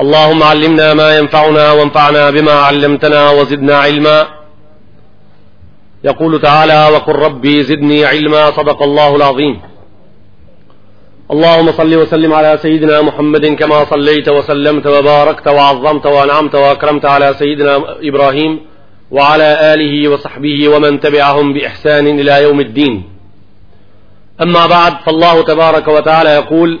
اللهم علمنا ما ينفعنا وانفعنا بما علمتنا وزدنا علما يقول تعالى وقل ربي زدني علما صدق الله العظيم اللهم صل وسلم على سيدنا محمد كما صليت وسلمت وباركت وعظمت وأنعمت وأكرمت على سيدنا إبراهيم وعلى آله وصحبه ومن تبعهم بإحسان إلى يوم الدين أما بعد فالله تبارك وتعالى يقول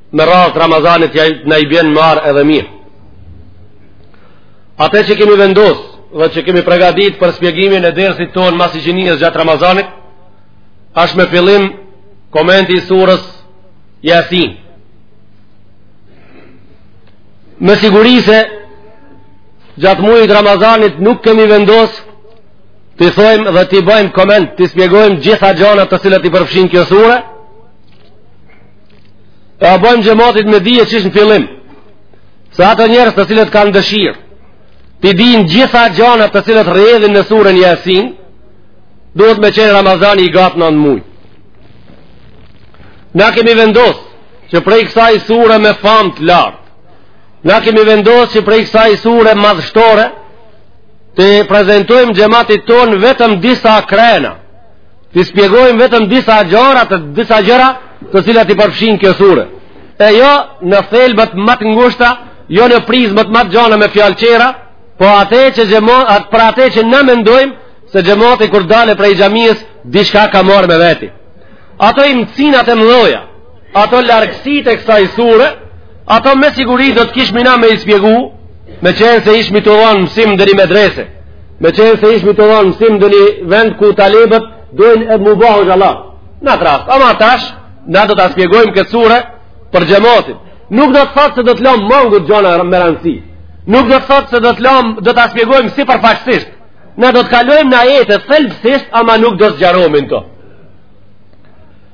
Me rast Ramazanit ja na i bjen marë edhe mirë. Ate që kemi vendos dhe që kemi pregadit për spjegimin e dersit tonë mas iqinies gjatë Ramazanit, ashtë me fillim komenti i surës Jasin. Me siguri se gjatë mujit Ramazanit nuk kemi vendos t'i thojmë dhe t'i bajmë koment, t'i spjegojmë gjitha gjanat të cilat i përfshin kjo sure, E ja bojmë xhematit me dhije qysh në fillim. Se ato njerëz të cilët kanë dëshirë, t'i dinë gjitha gjanat të cilat rrjedhin në surën Jasin, duhet me qenë Ramazani i gatë nand muj. Na kemi vendosë që prej kësaj sure me famë të lartë. Na kemi vendosë që prej kësaj sure madhështore, t'i prezentojmë xhematit tonë vetëm disa krena. T'i spjegojmë vetëm disa gjëra e disa gjëra të cilat i përfshin kjo sure. E jo në thelbët më të ngushta, jo në prizmët më të gjana me fjalë tjera, po atë që xhemat, për atë që na mendojmë se xhemati kur dalë prej xhamisë diçka ka marrë me veti. Ato imcinat e mdhoja Ato largësit e kësaj sure, ato me siguri do të kishmi na me i spjegu, me qenë se ishmi tu dhan mësim n'ndonji medrese, me qenë se ishmi tu dhan mësim n'ndonji vend ku talibët dojnë me u ba hoxhallarë. Në atë rast, ama tash, na do ta spjegojmë këtë sure për xhematin. Nuk do të thotë se do të lomë mangut gjana me rëndësi. Nuk do të thotë se do të lomë, do ta spjegojmë sipërfaqësisht. Na do të kalojmë në ajete, thelbësisht, ama nuk do të zgjaromi n'të.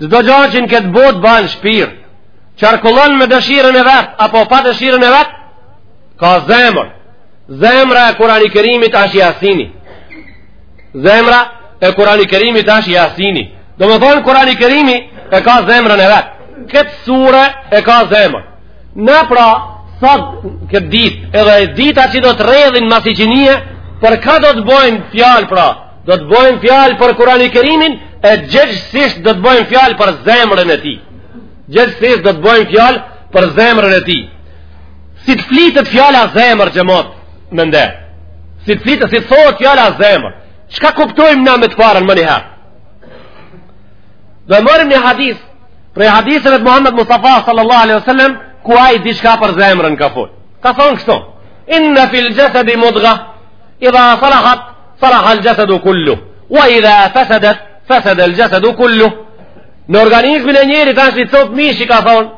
Çdo gja që n'këtë botë ban shpirt, qarkullon me dëshirën e vet, apo pa dëshirën e vet, ka zemër. Zemra e kurani kerimit ashtë jasini. Zemra e kurani kerimit ashtë jasini. Domethonë kurani kerimi e ka zemrën e vet. Këtë sure e ka zemër. Na pra, sot këtë ditë, edhe dita që do të rrjedhin mas iqinie, për ka do të bojmë fjalë pra, Do të bëjmë fjalë për Kur'ani Kerimin e gjegjësisht do të bëjmë fjalë për zemrën e tij. Gjegjësisht do të bëjmë fjalë për zemrën e tij. Si të flitet fjala zemër xhemat me nder. Si të flitet si të thohet fjala zemër. Çka kuptojmë na me të parën menjëherë? Dhe marrim një hadith prej haditheve të Muhammed Mustafa sallallahu alaihi wasallam ku ai diçka për zemrën ka fol. Ka thon kështu: Inna fil jasadi mudgha. Idha salahat, salahal xhesedu kullu. Wa idha fesedet, fesedel xhesedu kullu. Në organizmin e njerit është një copë mishi, ka thonë,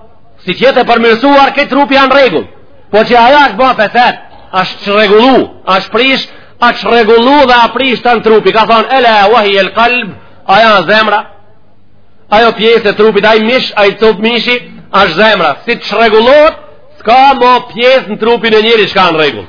si të jetë e përmirësuar, kejt trupi a në rregull. Po qe ajo është ba feset, është çrregullu, është prish, është çrregullu edhe a prish tanë trupi. Ka thonë, ela wa hijel kalb, ajo a zemra, ajo pjesë e trupit, ajo mish, ajo copë mishi, është zemra. Si të çrregullohet, s'ka ma pjesë në trupin e njerit çka a në rregull.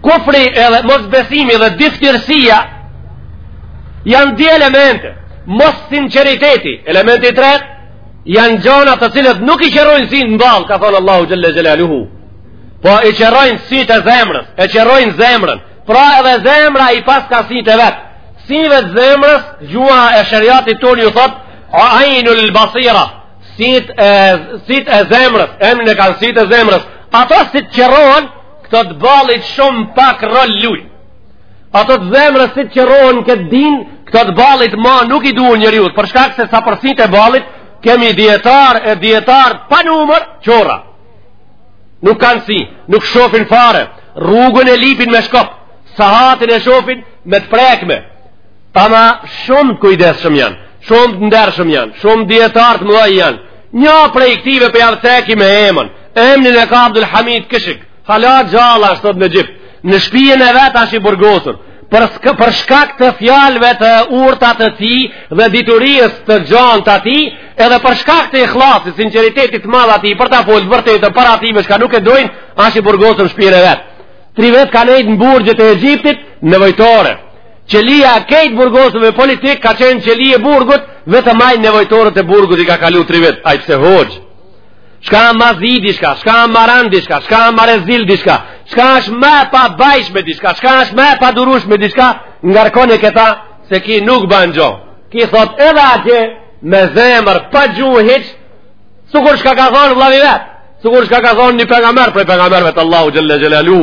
Kufri edhe mosbesimi dhe dyftyrësia janë dy elemente. Mossinqeriteti, elementi i tretë, janë gjana të cilat nuk i qerrojnë sytë në ballë, ka thonë Allahu Xhelle Xhelaluhu. Po i qerrojnë sytë e zemrës, e qerrojnë zemrën. Pra edhe zemra i paska sytë e vet. Syve të zemrës, gjuha e sheriatit tonë ju thotë, ajnul basira, Sytë e, sytë e zemrës, emrin e kanë sytë e zemrës, ato si të qerrohen, këto të ballit shumë pak rol lujnë. Ato të zemrës si të qerrohen këtë din, këto të ballit ma nuk i duhen njeriut, për shkak se sa për sytë e ballit, kemi dijetarë e dijetarë pa numër qorra. Nuk kanë sy, nuk shofin fare, rrugën e lypin me shkop, sahatin e shofin me të prekme, Ama shumë të kujdesshëm janë, shumë të ndershëm janë, shumë dijetarë të mëdhaj janë. Një prej këtyve po jav ceki me emën, emnin e ka Abdul Hamid Kishik, hala gjallë është sot në Egjipt, në shpijën e vet asht i burgosur, për, për shkak të fjalëve të urta të tij dhe diturisë të gjanë të tij, edhe për shkak të ihlasit, sinqeritetit të madh të tij për ta fol të vërtetën para atyve që nuk e dojnë, asht i burgosur në shpijën e vet. Tri vjet ka nejt në burgjet e Egjiptit, nevojtore. Qelia e kejt të burgosurve politikë ka qenë qeli e burgut, vetëm ai nevojtoret e burgut i ka kalu tri vjet, ai pse hoxhë. Çka ma zi diçka, çka ma randë diçka, çka ma rezil diçka, çka është ma e pabajshme diçka, çka është ma e padurushme diçka, ngarkoni këta se ky nuk ban gjo. Ky thot edhe atje me zemër, pa gjuhë hiç, sikur çka ka thonë vllavi i vet, sikur çka ka thonë një pejgamer prej pejgamerve të Allahu Xhelle Xhelalu.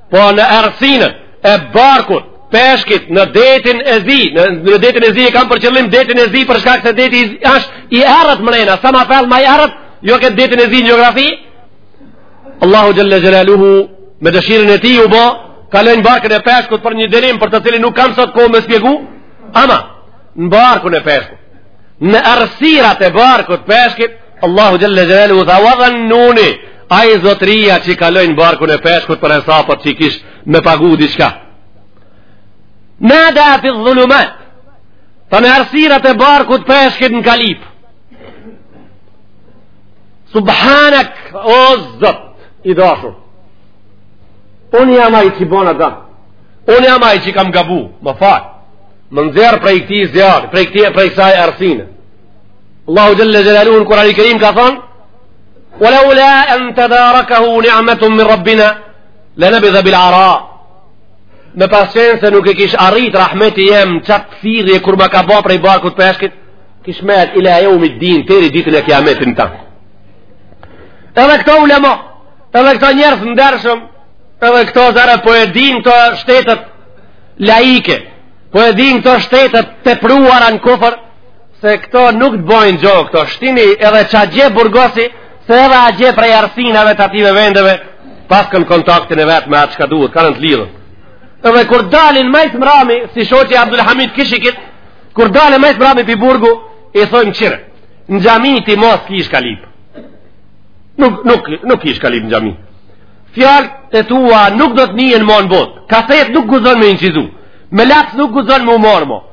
Po në errësinën e barkut peshkit në detin e zi, në, në detin e zi e kam për qëllim detin e zi për shkak se deti është i errët mrena, sa ma fell ma i errët, jo këtë detin e zi në gjeografi, Allahu Xhelle Xhelaluhu me dëshirën e tij u bo, kaloi në barkun e peshkut për një dënim për të cilin nuk kam sot kohë me shpjegu, ama në barkun e peshkut, në errësirat e barkut peshkit, Allahu xhelle xhelaluhu tha, wa dhe nuni, ai zotria që kalon barkun e peshkut për hesapet që i kish me pagu dishka. Nada fi dhulumat, tha në errsirat e barkut peshkit më ka lyp. Subhanak, o zot, i dashur. Unë jam ai që bona dam. Unë jam a i që kam gabu, më fal. Më nxjerr prej këti zjarri, prej këti e prej ksaj errsine. Allahu Xhelle Xhelaluhu në Kurani Kerim ka thonë, Walaula en tedarakahu ni'metun min Rabbina, le nubidhe bil ara. Me pas qenë se nuk e kish arrit rahmeti jem qatë thirje kur ma ka bo prej barkut peshkit, kish met ila jeumid din teri ditën e kiametit tha. Edhe këto ulema, edhe këto njerëz t'ndershëm, edhe këto zëra po e din këto shtetet laike, po e din këto shtetet e tepruara n'kufër, se këto nuk të bojnë gjo këto shtini edhe qatje burgosi se edhe atje prej errsinave të atyve vendeve paskan kontaktin e vet me atë çka duhet kanë të lidhun edhe kur dalin ma së mrami si shejh Abdul Hamid Kishkit kur dalin ma së mrami pi burgu i thojnë qyre në xhami ti mo s'ki shka lyp nuk, nuk, nuk ki shka lyp në xhami fjalët e tua nuk do të nihen mo n'botë kasetë nuk guxon me inçizu me laps nuk guxon me u marr mo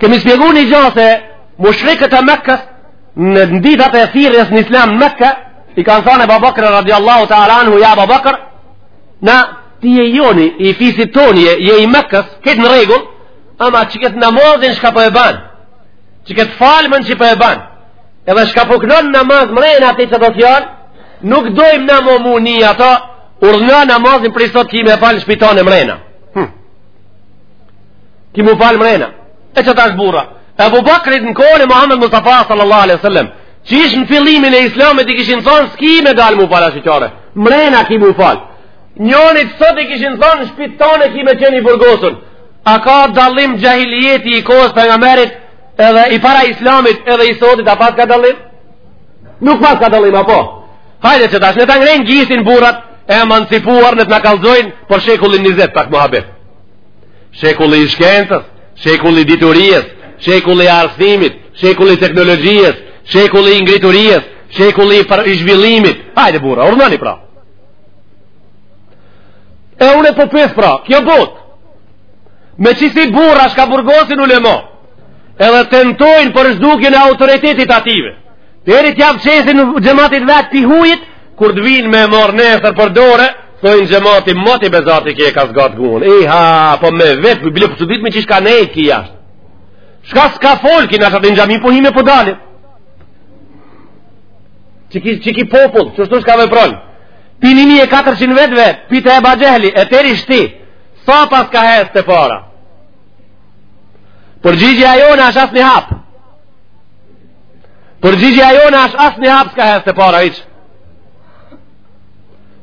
Kemi shpjegu një gjo se mushrikët e Mekkës në ditat e thirrjes në Islam në Mekka i kanë thënë Abu Bakr radhiyallahu ta'ala anhu ja Abu Bakr na ti je i joni i fisit tonë je i Mekkës këtë në rregull ama qikët namazin çka po e bën qikët falmen çka po e bën edhe çka po kënon n'namaz mrena ati qito fjalë nuk dojmë na me i ni ato urdhno namazin prej sot ki me e fal n'shpi tane mrena hm. Ki m'u falë mrena. E qetash burra, Ebu Bakrit në kohën e Muhammed Mustafa sallallahu alaihi sallam. Qysh në fillimin e islamit i kishin thonë s'ki me dalë m'u falë ashiqare. Mrena ki m'u falë. Njonit sot i kishin thonë në shpi tane ki me qenë i burgosun. A ka dallim xhahilijeti i kohës Pejgamberit edhe i para islamit edhe i sotit a paska dallim? Nuk paska dallim, apo? Hajde qetash, le të ngrejnë gishtin burrat e emancipuar le të na kallzojnë për shekullin 20, pak muhabet. Shekulli i shkencës, shekulli i diturisë, shekulli i arsimit, shekulli i teknologjisë, shekulli i ngriturisë, shekulli i zhvillimit. Hajde burra, urdhnoni pra. E unë po pyes pra, kjo botë me qisi burra shka burgosin ulema. Edhe tentojnë për zhdukjen e autoritetit atyve. Deri t'jau qesin xhematit vetë të hujit, kur të vinë me e marrë nesër për dore, Thojnë xhemati moti bezati kje ka zgatë gunë. I ha, po me vetë, bile po çuditmi qysh ka nejtë ky jashtë. Shka s'ka folë ky në ashtë aty në xhami, po hime po dalim. Qiky, qiky popull, ashtu shka vepron. Pi një mi e katërqind vetve, pi të e ba gjehli, e teri shti, sa hapa ka hecë te para. Përgjigjja jonë ashtë asnjë hap. Përgjigjja jonë ashtë asnjë hap s'ka hecë te para, hiç.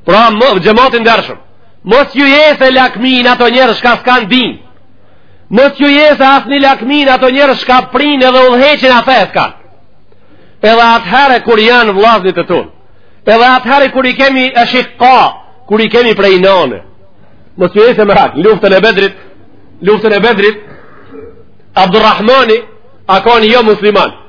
Pra, xhemat i ndershëm, mos ju jesë lakmi n'ato njerëz shka s'kan din, mos ju jesë asni lakmi n'ato njerëz shka prin edhe udhëheqin a fe s'kan. Edhe atëherë kur janë vllaznit e tunë, edhe atëherë kur i kemi e shikka, kur i kemi prej nane, mos ju jesë merak, n'luftën e Bedrit, luftën e Bedrit, Abdurrahmani, a ka një jomusliman,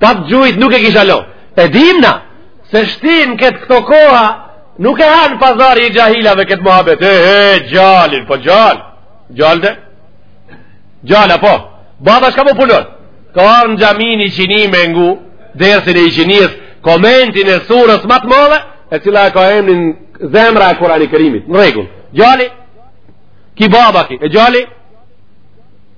Pa t'gjujt nuk e kisha lo. E dim na, se shtin këtë këto koha, nuk e han pazari i xhahilave këtë muhabet. E, e, gjalin, po gjall. Gjall dhe? Gjallë, po? Baba shka po punon? Ka ardh në xhami n'iqini me ngu, dersin e iqinisë, komentin e sures ma të madhe, e cila e ka emnin zemra e Kurani Kerimit. Në rregull, gjali, ki baba ki, e gjali,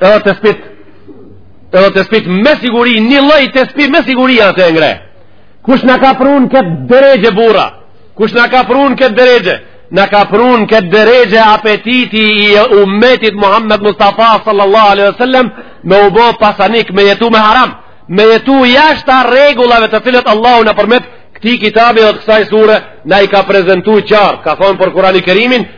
Edhe tespih Edhe tespih me siguri Një lloj tespih me siguri atë e ngreh Kush na ka pru n'këtë derexhe burra Kush na ka pru n'këtë derexhe Na ka pru n'këtë derexhe Apetiti i umetit Muhammed Mustafa sallallahu alaihi wasallam Me u bo pasanik Me jetu me haram Me jetu jashta rregullave të cilat Allahu nëpërmjet këtij kitabi dhe të kësaj sure Na i ka prezentu qartë Ka thonë për Kurani Kerimin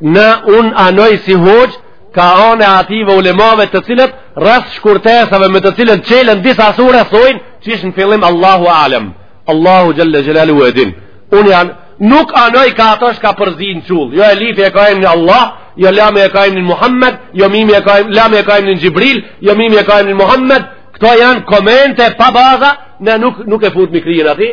ne unë anoj si hoxhë, ka ana e atyve ulemave të cilët, rreth shkurtesave me të cilën çelen disa sure, thojnë qysh në fillim Allahu Alem, Allahu Xhelle Xhelaluhu e din. Unë janë, nuk anoj ka ato shka përzinë qull, jo elifi e ka emnin Allah, jo lami e ka emnin Muhammed, jo mimi e ka emnin, lami e ka emnin Xhibril, jo mimi e ka emnin Muhammed, këto janë komente pa baza, ne nuk, nuk e futmi kryen aty,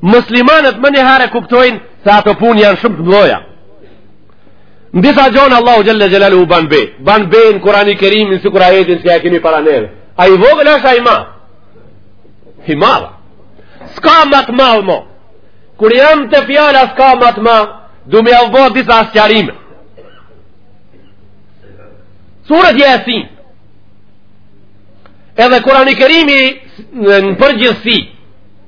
Muslimanët menjëherë e kuptojnë se ato punë janë shumë të mëdha. Në disa gjona Allahu Xhelle Xhelaluhu ban be, ban be n'Kurani Kerim sikur ajetin që e kemi para neve. A i vogël është a i madh? I madh. S'ka ma të madh mo. Kur jam te fjala s'ka ma të madh, du me jav bo disa sqarime. Suretu Jasin. Edhe Kurani Kerimi në përgjithsi,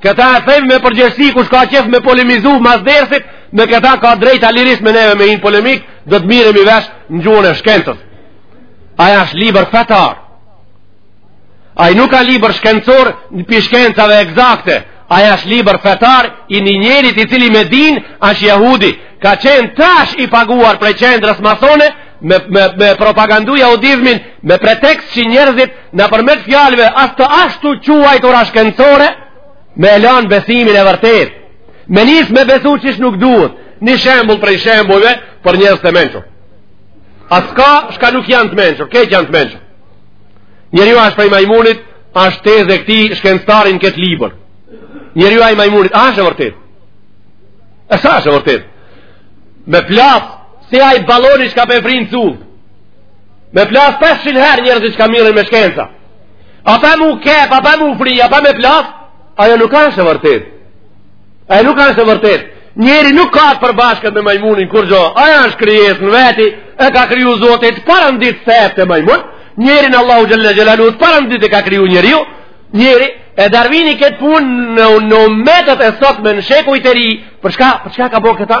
Këta e themi me përgjegjësi kush ka qejf me polemizu mas dersit, me këta ka drejt lirisht me neve me hi n'polemikë, do të mirremi vesh në gjuhën e shkencës. Ai është libër fetar. Ai nuk ka libër shkencor mbi shkencave ekzakte. Ai është libër fetar i një njerit i cili me din është jahudi. Ka qenë tash i paguar prej qendrës masone me, me, me propagandu jahudizmin me pretekst që njerëzit Nëpërmjet fjalëve asht të ashtuquajtura shkencore, me e lan besimin e vërtetë, me nis me besu qysh nuk duhet, një shembul prej shembujve për njerz të mençur. A s'ka shka nuk janë të mençur, krejt janë të mençur. Njeriu ashtë prej majmunit, ashtë tezë e këtij shkencëtari n'këtë libër. Njeriu ashtë majmunit, ashtë e vërtetë. E s'ashtë e vërtetë? Me plas, si ai baloni shka p'e fryn çulli. Me plas 500 herë njerëz çka mirren me shkenca. Apo m'u kep, apo m'u fry, apo me plas, ajo nuk është e vërtetë. Ajo nuk është e vërtetë. Njeriu nuk ka të përbashkët me majmunin kurrgjo. Ai është krijesë në veti, e ka kriju Zoti t'parën ditë sefte majmun. Njerinë Allahu Xhelle Xhelaluhu të parën ditë e ka kriju njeriun. Njeri, e Darvini këtë punë, ymetet e sotme në shekujt e ri. Për shka, për shka ka bo këta?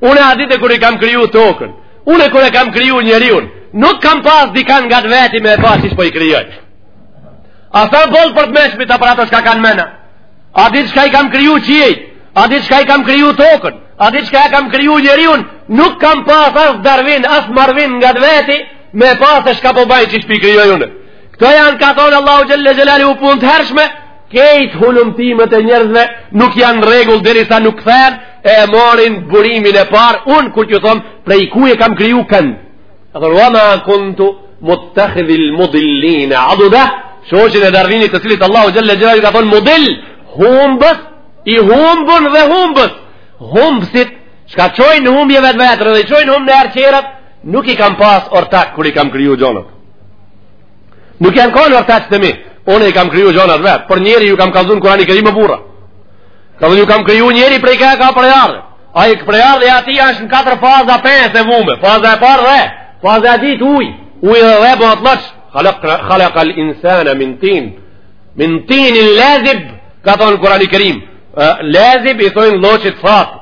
Unë a e dite kur i kam kriju tokën, unë kur e kam kriju njeriun, nuk kam pas dikan ngat veti me e pa qysh po i krijoj. Asht boll për të meçmit për ato shka kanë mena? A dit shka i kam kriju qiejt? A dit shka e kam kriju tokën? A dit shka e kam kriju njeriun? Nuk kam pas as Darvin, as Marvin ngat veti me e pa se shka po baj qysh p'i krijoj unë. Këto janë ka thonë Allahu Xhelle Xhelaluhu punë të hershme, Krejt hulumtimet e njerëzve nuk janë rregull derisa nuk kthehen e marrin burimin e parë. Unë kur ju thom prej ku e kam kriju kënë. Ka thonë, wa ma kuntu muttakhidhel mudillin aduda, shoqin e Darvinit të cilit Allahu xhelle xhelaluhu ka thonë mudill, humbës, i humbun dhe humbës. Humbësit, shka çojnë humbje vetveten dhe çojnë humb edhe tjerët, nuk i kam pas ortak kur i kam kriju gjonat. Nuk janë kanë ortakë të mi. Unë i kam kriju gjonat vetë, por njeri ju kam kallzu n'Kurani Kerim burra. Ka ju kam kriju njeri prej ka prejardhje. Ai prejardhje e atij është në katër faza pesë e vume. Faza e parë dhe, faza e dytë uj. Uj dhe dhe bohet lloç. Khalak al insana min tin. Min tinin lezib, ka thonë në Kurani Kerim. Lezib i thonë lloçit thatë.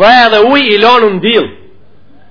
Dhe edhe uj i lonun në diell.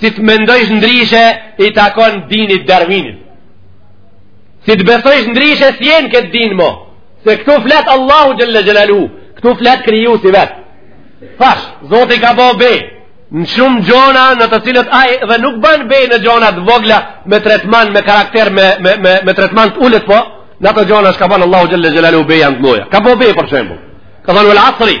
si të mendojsh ndryshe i takon dinit Darvinit si të besojsh ndryshe s'je në këtë din mo se këtu flet Allahu xhelle xhelaluhu këtu flet krijuesi vet tash, zoti ka bo be në shumë gjona në të cilat ai dhe nuk ban be në gjona të vogla me tretman, me karakter me, me, me, me tretman të ulët po në ato gjona shka ban Allahu xhelle xhelaluhu be janë të mdhaja ka bo be për shembull ka thonë vel asri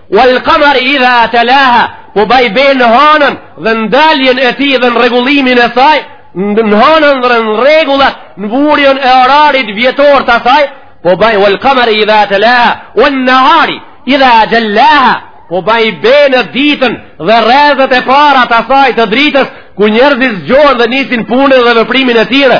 Wal qamar idha talaha, po baj be në hanën dhe në daljen e tij dhe në rregullimin e saj, në hanën dhe në rregullat në vurjen e orarit vjetor të saj, po baj wal qamar idha talaha, wan nahari idha jallaha, po baj be në ditën dhe rrezet e para të saj të dritës kur njerëzit zgjohen dhe nisin punën dhe veprimin e tyre.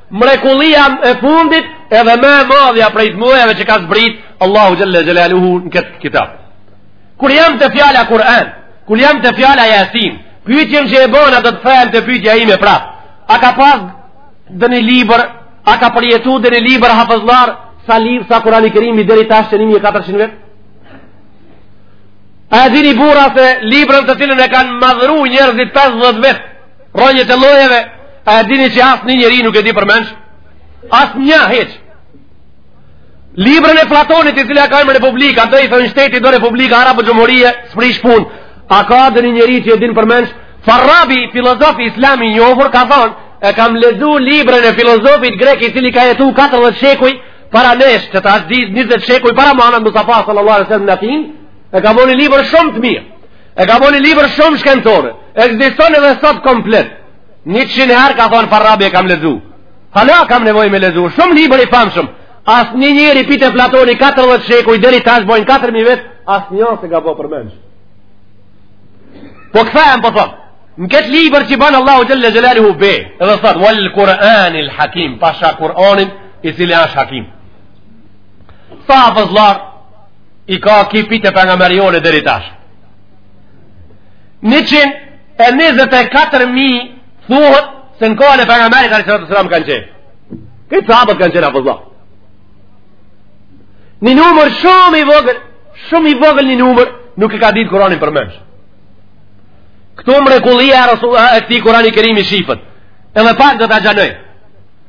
Mrekullia e fundit edhe më e madhja prej të mdhajave që ka zbrit Allahu Xhelle Xhelaluhu në këtë kitab. Kur jam te fjala Kur'an, kur jam te fjala Jasin, pytjen që e bona do të kthehem te pytja ime prap, a ka pas ndonjë libër, a ka përjetu ndonjë libër hafëzllarë, sa liv, sa Kur'ani Kerimi deri tash qe 1400 vjet? A e dini burra se librën të cilën e kanë madhru njerëzit 50 vjet, Rrënjët e llojeve, a e dini që asnjë njeri nuk e di përmendsh? Asnjë hiç. Librën e Platonit, i cili e ka emër Republika, do i thonë shteti do Republika, arabët Xhumhurije, s'prish punë. A ka ndonjë njeri që e din përmendsh? Farabi, filozofi islam i njohur, ka thonë, e kam lexu librën e filozofit grek i cili ka jetu 14 shekuj para nesh, që ta është 20 shekuj para Muhammed Mustafa sallallahu alaihi wasallam në Atin, e ka bo një libër shumë të mirë. E ka bo një libër shumë shkencore. Ekziston edhe sot komplet. Njëqind herë ka thonë Farabi e kam lexu. Hala kam nevojë me lexu. Shumë libër i famshëm. Asnjë njeri prej te Platoni 14 shekuj deri tash bojnë 4.000 vjet. Asnjë s'e ka bo përmendsh. Po kthehem po thom. Në këtë libër që ban Allahu Xhelle Xhelaluhu be. Edhe thotë, wal Kur'anil hakim. Pasha Kur'anin i cili ashtë hakim. Sa hafëzllarë i ka qit prej te pejgamberi jonë deri tash. 124.000 thuhet se në kohën e pejgamberit alejhi salatu selam kanë qenë. Krejt sahabët kanë qenë hafëza. Një numër shumë i vogël, shumë i vogël një numër, nuk e ka ditë Kur'anin përmendsh. Këtu mrekullia e këtij Kur'ani Kerimi shifet. Edhe pak do ta zgjanoj.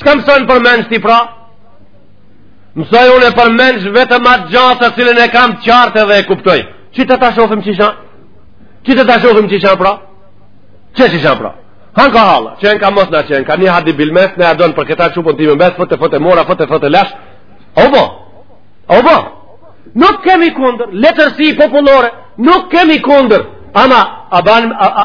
Çka mëson përmendsh ti pra? Mësoj unë përmendsh vetëm atë gja të cilën e kam të qartë edhe e kuptoj. Që të ta shofim që isha? Që të ta shofim që isha pra? Që që isha pra? Han ka hala, që në ka mos në që në ka një hadi bilmes, në adon për këtë çupën ti me mbes, fët e fët e mora, fët e fët e lash. Obobo, nuk kemi kundër, letërsi popullore, nuk kemi kundër, ama, a ban, a, a,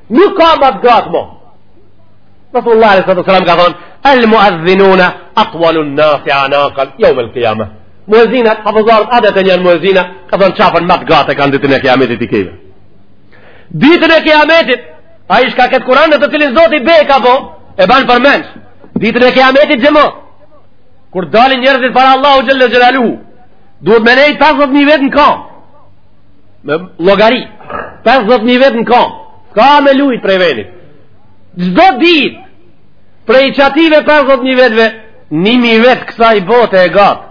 Nuk ka më të gatë më. Rasulullah sallallahu alaihi wasallam ka thënë: "El muadhdhinuna atwalun nas anaqan yawm al-qiyamah." Muezzinat, hafëzllarët adet janë muezzina, ka thënë qafën më të gatë kanë ditën e Kiametit i kemi. Ditën e Kiametit, ai që ka këtë Kur'an në të cilin Zoti be ka bo, e ban përmendsh. Ditën e Kiametit xhemat. Kur dalin njerëzit para Allahu xhelle xhelaluhu, duhet me nejt 50000 vjet në kom. me llogari 50.000 vjet në kom ka me lujt prej venit çdo dit prej qatyve 50.000 vjetëve 1.000 vjet kësaj bote e gat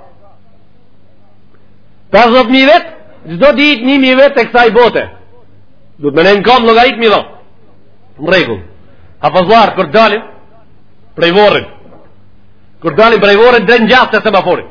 50.000 vjet çdo dit 1.000 vjet të kësaj bote duhet me nejt në kom llogarit mi dho në rregull hafëzllarët kur dalin prej vorrit kur dalin prej vorrit drejt në gjatë të semaforit